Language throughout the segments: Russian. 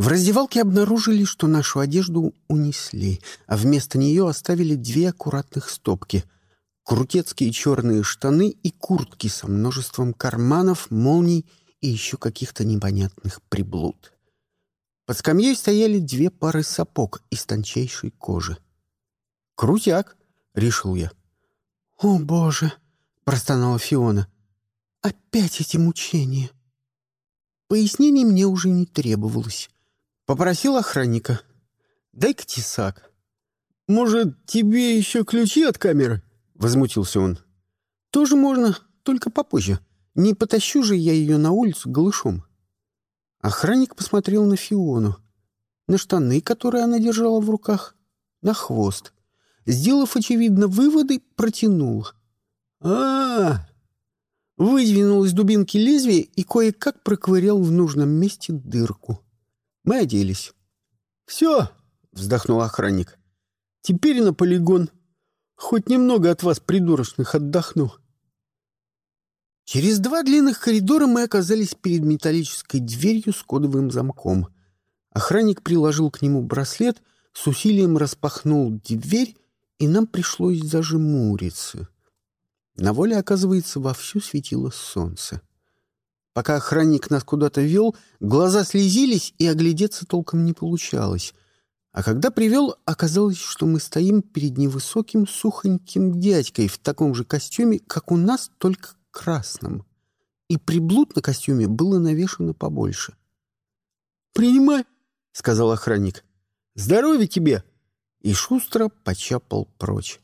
В раздевалке обнаружили, что нашу одежду унесли, а вместо нее оставили две аккуратных стопки — крутецкие черные штаны и куртки со множеством карманов, молний и еще каких-то непонятных приблуд. Под скамьей стояли две пары сапог из тончайшей кожи. «Крутяк!» — решил я. «О, Боже!» — простонала Фиона. «Опять эти мучения!» Пояснений мне уже не требовалось. Попросил охранника. «Дай-ка тесак». «Может, тебе еще ключи от камеры?» — возмутился он. «Тоже можно, только попозже. Не потащу же я ее на улицу голышом». Охранник посмотрел на Фиону, на штаны, которые она держала в руках, на хвост. Сделав, очевидно, выводы, протянул. а, -а, -а Выдвинул из дубинки лезвие и кое-как проковырял в нужном месте дырку. Мы оделись. «Все!» — вздохнул охранник. «Теперь на полигон. Хоть немного от вас, придурочных, отдохну». Через два длинных коридора мы оказались перед металлической дверью с кодовым замком. Охранник приложил к нему браслет, с усилием распахнул дверь, и нам пришлось зажмуриться. На воле, оказывается, вовсю светило солнце. Пока охранник нас куда-то вел, глаза слезились, и оглядеться толком не получалось. А когда привел, оказалось, что мы стоим перед невысоким сухоньким дядькой в таком же костюме, как у нас, только красном. И приблуд на костюме было навешано побольше. «Принимай», — сказал охранник. «Здоровья тебе!» И шустро почапал прочь.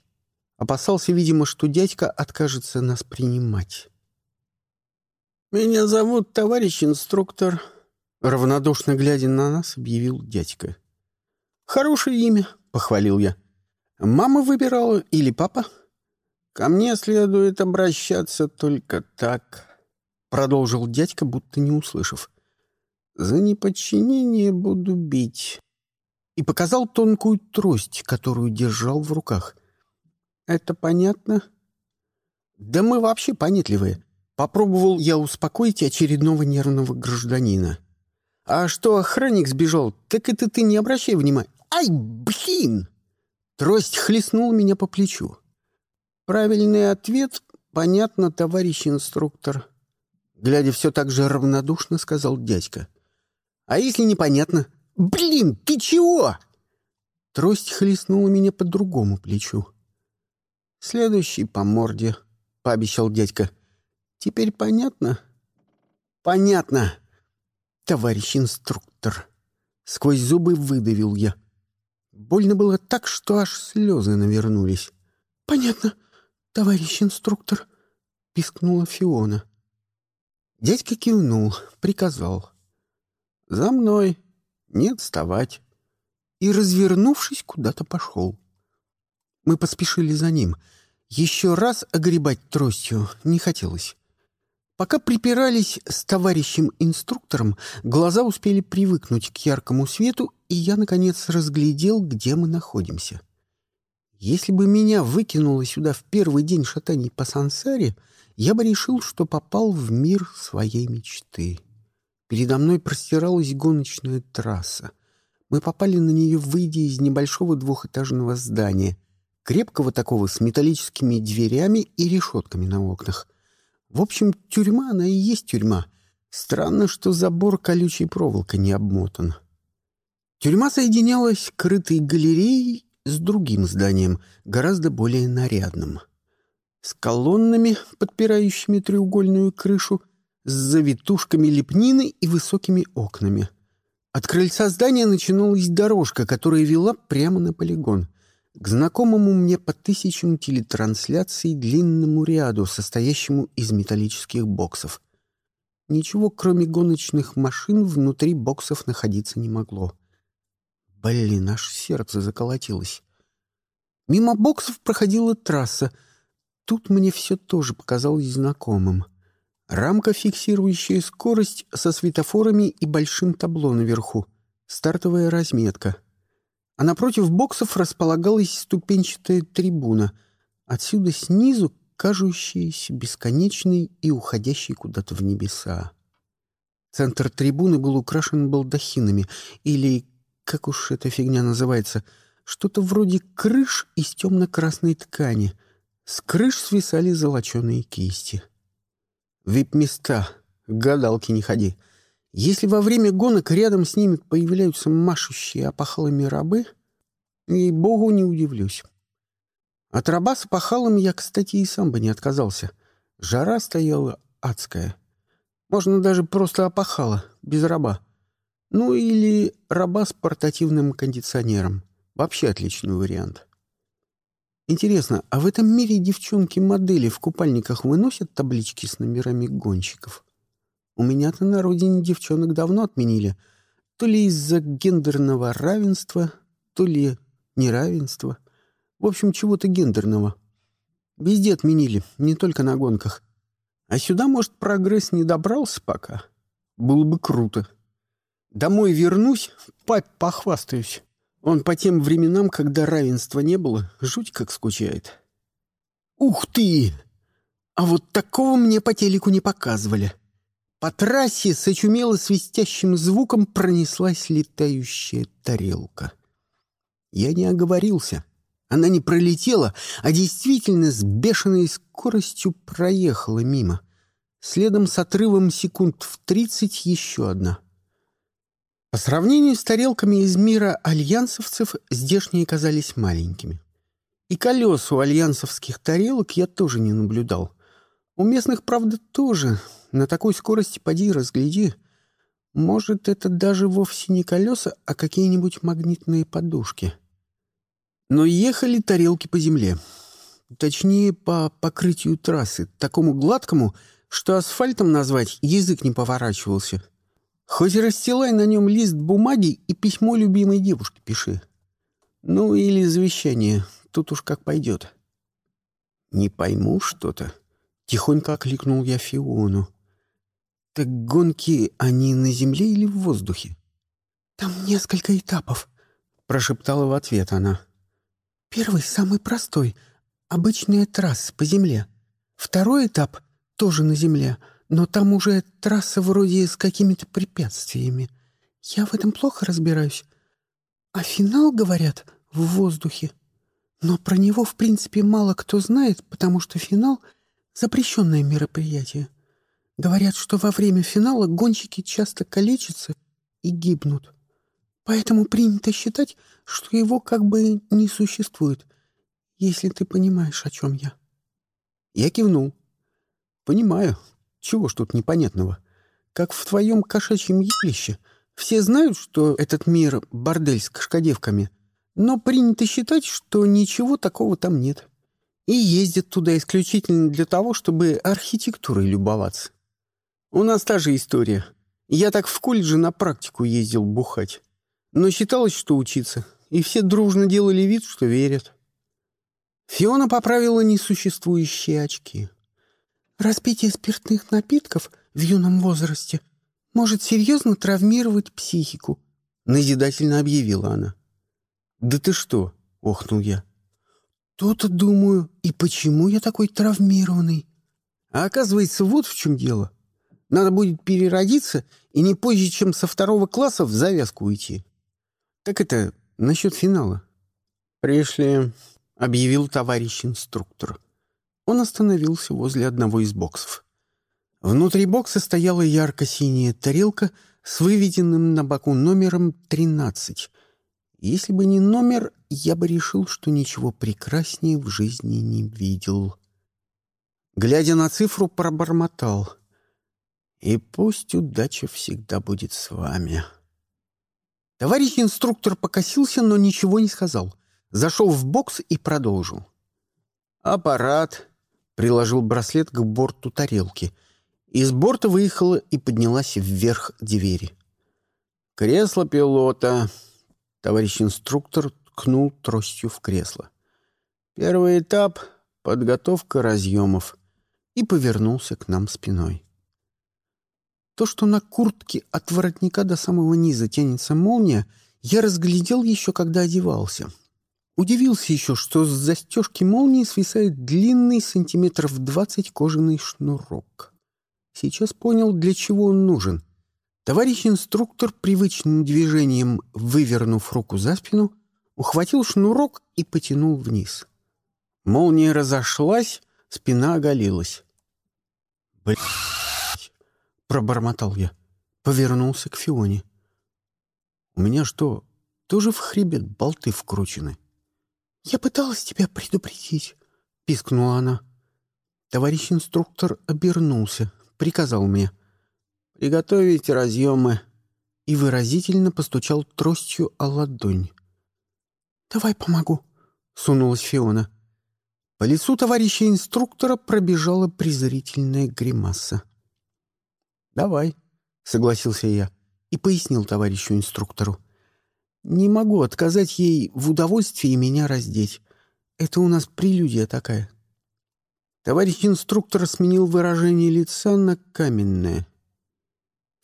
Опасался, видимо, что дядька откажется нас принимать. «Меня зовут товарищ инструктор», — равнодушно глядя на нас, объявил дядька. «Хорошее имя», — похвалил я. «Мама выбирала или папа?» «Ко мне следует обращаться только так», — продолжил дядька, будто не услышав. «За неподчинение буду бить». И показал тонкую трость, которую держал в руках — это понятно? Да мы вообще понятливые. Попробовал я успокоить очередного нервного гражданина. А что охранник сбежал, так это ты не обращай внимания. Ай, блин! Трость хлестнула меня по плечу. Правильный ответ, понятно, товарищ инструктор. Глядя все так же равнодушно, сказал дядька. А если непонятно? Блин, ты чего? Трость хлестнула меня по другому плечу. Следующий по морде, — пообещал дядька. Теперь понятно? Понятно, товарищ инструктор. Сквозь зубы выдавил я. Больно было так, что аж слезы навернулись. Понятно, товарищ инструктор, — пискнула Фиона. Дядька кивнул, приказал. «За мной, не отставать». И, развернувшись, куда-то пошел. Мы поспешили за ним — еще раз огребать тростью не хотелось. Пока припирались с товарищем-инструктором, глаза успели привыкнуть к яркому свету, и я, наконец, разглядел, где мы находимся. Если бы меня выкинуло сюда в первый день шатаний по сансаре, я бы решил, что попал в мир своей мечты. Передо мной простиралась гоночная трасса. Мы попали на нее, выйдя из небольшого двухэтажного здания, крепкого такого с металлическими дверями и решетками на окнах. В общем, тюрьма она и есть тюрьма. Странно, что забор колючей проволокой не обмотан. Тюрьма соединялась крытой галереей с другим зданием, гораздо более нарядным. С колоннами, подпирающими треугольную крышу, с завитушками лепнины и высокими окнами. От крыльца здания начиналась дорожка, которая вела прямо на полигон к знакомому мне по тысячам телетрансляций длинному ряду, состоящему из металлических боксов. Ничего, кроме гоночных машин, внутри боксов находиться не могло. Блин, аж сердце заколотилось. Мимо боксов проходила трасса. Тут мне все тоже показалось знакомым. Рамка, фиксирующая скорость, со светофорами и большим табло наверху. Стартовая разметка — а напротив боксов располагалась ступенчатая трибуна, отсюда снизу кажущаяся бесконечной и уходящей куда-то в небеса. Центр трибуны был украшен балдахинами, или, как уж эта фигня называется, что-то вроде крыш из темно-красной ткани. С крыш свисали золоченые кисти. Вип-места. Гадалки не ходи. Если во время гонок рядом с ними появляются машущие опахалами рабы, и богу не удивлюсь. От раба с опахалом я, кстати, и сам бы не отказался. Жара стояла адская. Можно даже просто опахала, без раба. Ну или раба с портативным кондиционером. Вообще отличный вариант. Интересно, а в этом мире девчонки-модели в купальниках выносят таблички с номерами гонщиков? У меня-то на родине девчонок давно отменили. То ли из-за гендерного равенства, то ли неравенства. В общем, чего-то гендерного. Везде отменили, не только на гонках. А сюда, может, прогресс не добрался пока? Было бы круто. Домой вернусь, папе похвастаюсь. Он по тем временам, когда равенства не было, жуть как скучает. Ух ты! А вот такого мне по телеку не показывали. По трассе с очумело свистящим звуком пронеслась летающая тарелка. Я не оговорился. Она не пролетела, а действительно с бешеной скоростью проехала мимо. Следом с отрывом секунд в тридцать еще одна. По сравнению с тарелками из мира альянсовцев, здешние казались маленькими. И колес у альянсовских тарелок я тоже не наблюдал. У местных, правда, тоже. На такой скорости поди разгляди. Может, это даже вовсе не колеса, а какие-нибудь магнитные подушки. — но ехали тарелки по земле. Точнее, по покрытию трассы, такому гладкому, что асфальтом назвать язык не поворачивался. Хоть расстилай на нем лист бумаги и письмо любимой девушке пиши. Ну, или завещание, тут уж как пойдет. Не пойму что-то. Тихонько окликнул я Фиону. Так гонки, они на земле или в воздухе? Там несколько этапов, прошептала в ответ она. Первый самый простой. Обычная трасса по земле. Второй этап тоже на земле, но там уже трасса вроде с какими-то препятствиями. Я в этом плохо разбираюсь. А финал, говорят, в воздухе. Но про него, в принципе, мало кто знает, потому что финал — запрещенное мероприятие. Говорят, что во время финала гонщики часто калечатся и гибнут. Поэтому принято считать, что его как бы не существует, если ты понимаешь, о чем я. Я кивнул. Понимаю. Чего ж тут непонятного? Как в твоем кошачьем елище. Все знают, что этот мир — бордель с кашкадевками, но принято считать, что ничего такого там нет. И ездят туда исключительно для того, чтобы архитектурой любоваться. У нас та же история. Я так в колледже на практику ездил бухать. Но считалось, что учиться, и все дружно делали вид, что верят. Фиона поправила несуществующие очки. «Распитие спиртных напитков в юном возрасте может серьезно травмировать психику», — назидательно объявила она. «Да ты что?» — охнул я. «То-то думаю, и почему я такой травмированный?» А оказывается, вот в чем дело. Надо будет переродиться и не позже, чем со второго класса в завязку уйти. «Как это насчет финала?» «Пришли», — объявил товарищ инструктор. Он остановился возле одного из боксов. Внутри бокса стояла ярко-синяя тарелка с выведенным на боку номером 13. Если бы не номер, я бы решил, что ничего прекраснее в жизни не видел. Глядя на цифру, пробормотал. «И пусть удача всегда будет с вами». Товарищ инструктор покосился, но ничего не сказал. Зашел в бокс и продолжил. «Аппарат», — приложил браслет к борту тарелки. Из борта выехала и поднялась вверх двери. «Кресло пилота», — товарищ инструктор ткнул тростью в кресло. «Первый этап — подготовка разъемов» и повернулся к нам спиной. То, что на куртке от воротника до самого низа тянется молния, я разглядел еще, когда одевался. Удивился еще, что с застежки молнии свисает длинный сантиметров двадцать кожаный шнурок. Сейчас понял, для чего он нужен. Товарищ инструктор привычным движением, вывернув руку за спину, ухватил шнурок и потянул вниз. Молния разошлась, спина оголилась. «Блядь!» — пробормотал я. Повернулся к Фионе. «У меня что, тоже в хребет болты вкручены?» «Я пыталась тебя предупредить», — пискнула она. Товарищ инструктор обернулся, приказал мне — приготовить разъемы, и выразительно постучал тростью о ладонь. «Давай помогу», — сунулась Фиона. По лицу товарища инструктора пробежала презрительная гримаса. «Давай», — согласился я и пояснил товарищу инструктору. «Не могу отказать ей в удовольствии меня раздеть. Это у нас прелюдия такая». Товарищ инструктор сменил выражение лица на каменное —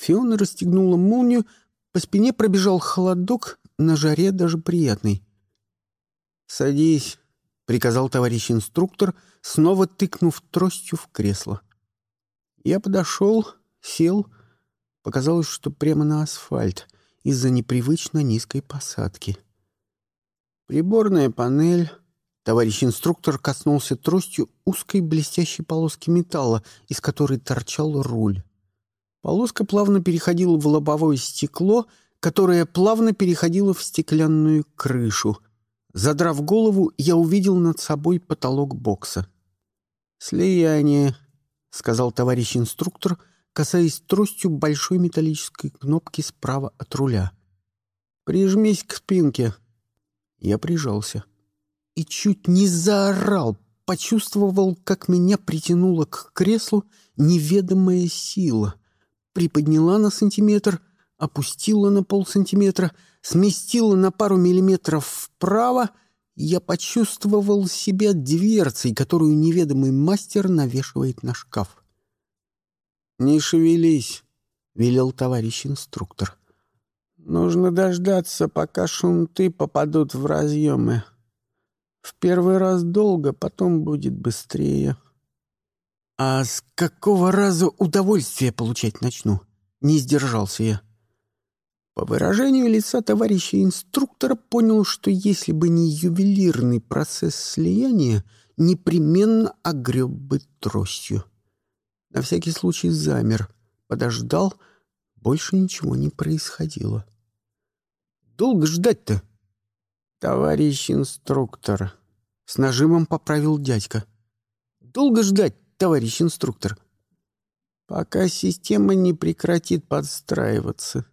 Фиона расстегнула молнию, по спине пробежал холодок, на жаре даже приятный. «Садись», — приказал товарищ инструктор, снова тыкнув тростью в кресло. Я подошел, сел. Показалось, что прямо на асфальт из-за непривычно низкой посадки. Приборная панель. Товарищ инструктор коснулся тростью узкой блестящей полоски металла, из которой торчал руль. Полоска плавно переходила в лобовое стекло, которое плавно переходило в стеклянную крышу. Задрав голову, я увидел над собой потолок бокса. «Слияние», — сказал товарищ инструктор, касаясь тростью большой металлической кнопки справа от руля. «Прижмись к спинке». Я прижался. И чуть не заорал, почувствовал, как меня притянула к креслу неведомая сила — приподняла на сантиметр, опустила на полсантиметра, сместила на пару миллиметров вправо, я почувствовал себя дверцей, которую неведомый мастер навешивает на шкаф. «Не шевелись», — велел товарищ инструктор. «Нужно дождаться, пока шунты попадут в разъемы. В первый раз долго, потом будет быстрее». «А с какого раза удовольствие получать начну?» Не сдержался я. По выражению лица товарища инструктора понял, что если бы не ювелирный процесс слияния, непременно огреб бы тростью. На всякий случай замер, подождал, больше ничего не происходило. «Долго ждать-то?» «Товарищ инструктор», — с нажимом поправил дядька. «Долго ждать, товарищ инструктор. Пока система не прекратит подстраиваться.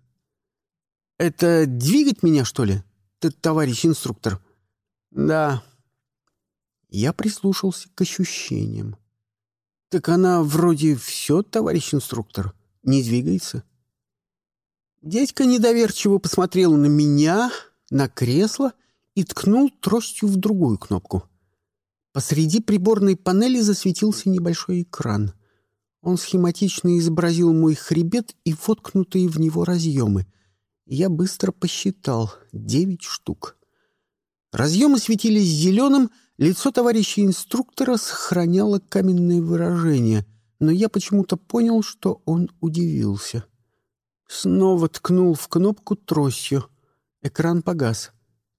Это двигать меня, что ли, ты, товарищ инструктор? Да. Я прислушался к ощущениям. Так она вроде все, товарищ инструктор, не двигается. Дядька недоверчиво посмотрел на меня, на кресло и ткнул тростью в другую кнопку. Посреди приборной панели засветился небольшой экран. Он схематично изобразил мой хребет и воткнутые в него разъемы. Я быстро посчитал — девять штук. Разъемы светились зеленым, лицо товарища инструктора сохраняло каменное выражение, но я почему-то понял, что он удивился. Снова ткнул в кнопку тростью. Экран погас.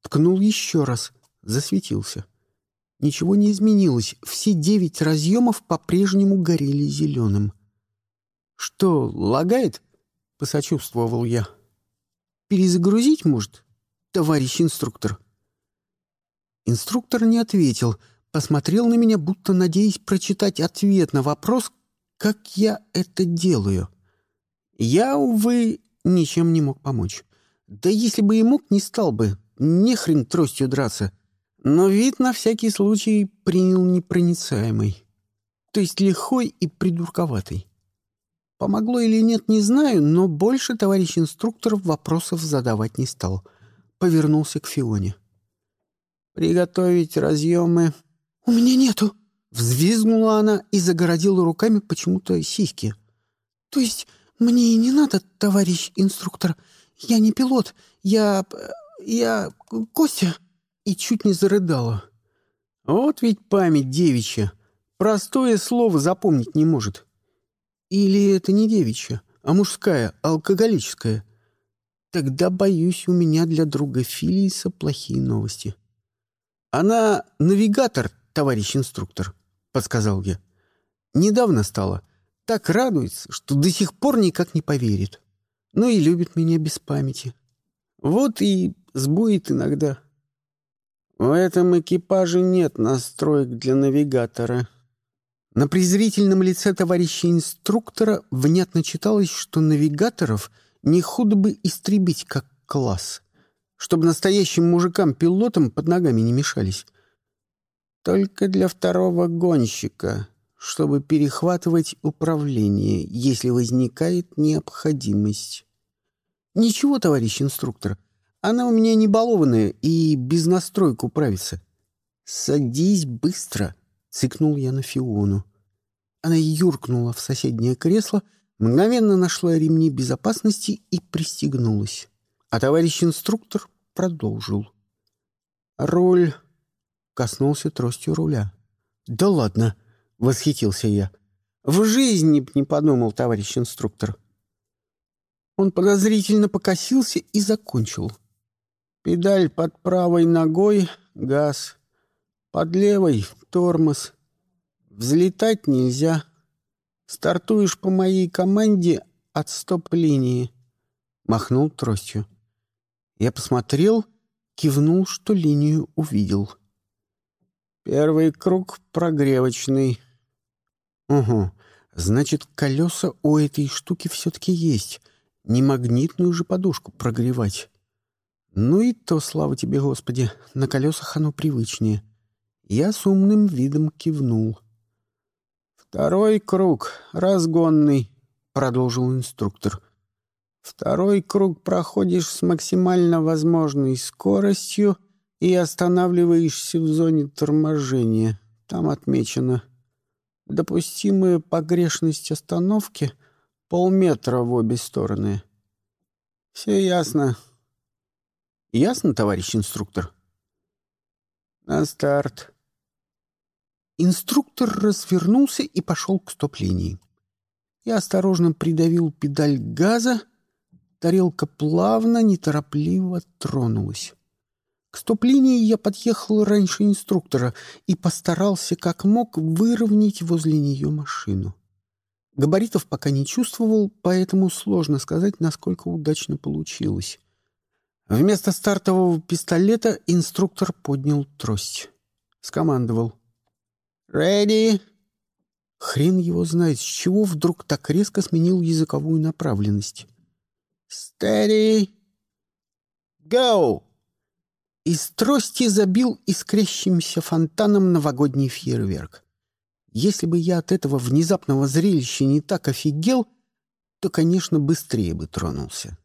Ткнул еще раз. Засветился. Ничего не изменилось, все девять разъемов по-прежнему горели зеленым. «Что, лагает?» — посочувствовал я. «Перезагрузить, может, товарищ инструктор?» Инструктор не ответил, посмотрел на меня, будто надеясь прочитать ответ на вопрос, как я это делаю. Я, увы, ничем не мог помочь. Да если бы и мог, не стал бы. Не хрен тростью драться но вид на всякий случай принял непроницаемый, то есть лихой и придурковатый. Помогло или нет, не знаю, но больше товарищ инструктор вопросов задавать не стал. Повернулся к Фионе. «Приготовить разъемы...» «У меня нету!» Взвизгнула она и загородила руками почему-то сиськи. «То есть мне и не надо, товарищ инструктор. Я не пилот. Я... я... Костя...» и чуть не зарыдала. Вот ведь память девичья. Простое слово запомнить не может. Или это не девичья, а мужская, алкоголическая. Тогда, боюсь, у меня для друга Филиса плохие новости. Она навигатор, товарищ инструктор, подсказал я. Недавно стала. Так радуется, что до сих пор никак не поверит. Ну и любит меня без памяти. Вот и сбует иногда. В этом экипаже нет настроек для навигатора. На презрительном лице товарища инструктора внятно читалось, что навигаторов не худо бы истребить как класс, чтобы настоящим мужикам-пилотам под ногами не мешались. Только для второго гонщика, чтобы перехватывать управление, если возникает необходимость. Ничего, товарищ инструктор, она у меня не балованная и без настроек управится. Садись быстро, цикнул я на Фиону. Она юркнула в соседнее кресло, мгновенно нашла ремни безопасности и пристегнулась. А товарищ инструктор продолжил. Руль коснулся тростью руля. «Да ладно!» — восхитился я. «В жизни б не подумал, товарищ инструктор. Он подозрительно покосился и закончил. Педаль под правой ногой — газ, под левой — тормоз. Взлетать нельзя. Стартуешь по моей команде от стоп-линии. Махнул тростью. Я посмотрел, кивнул, что линию увидел. Первый круг прогревочный. Угу, значит, колеса у этой штуки все-таки есть не магнитную же подушку прогревать. Ну и то, слава тебе, Господи, на колесах оно привычнее. Я с умным видом кивнул. «Второй круг, разгонный», — продолжил инструктор. «Второй круг проходишь с максимально возможной скоростью и останавливаешься в зоне торможения. Там отмечено. Допустимая погрешность остановки — Полметра в обе стороны. Все ясно. Ясно, товарищ инструктор? На старт. Инструктор развернулся и пошел к стоп-линии. Я осторожно придавил педаль газа. Тарелка плавно, неторопливо тронулась. К стоп-линии я подъехал раньше инструктора и постарался как мог выровнять возле нее машину. Габаритов пока не чувствовал, поэтому сложно сказать, насколько удачно получилось. Вместо стартового пистолета инструктор поднял трость. Скомандовал. «Ready!» Хрен его знает, с чего вдруг так резко сменил языковую направленность. «Steady! Go!» Из трости забил искрящимся фонтаном новогодний фейерверк. Если бы я от этого внезапного зрелища не так офигел, то, конечно, быстрее бы тронулся.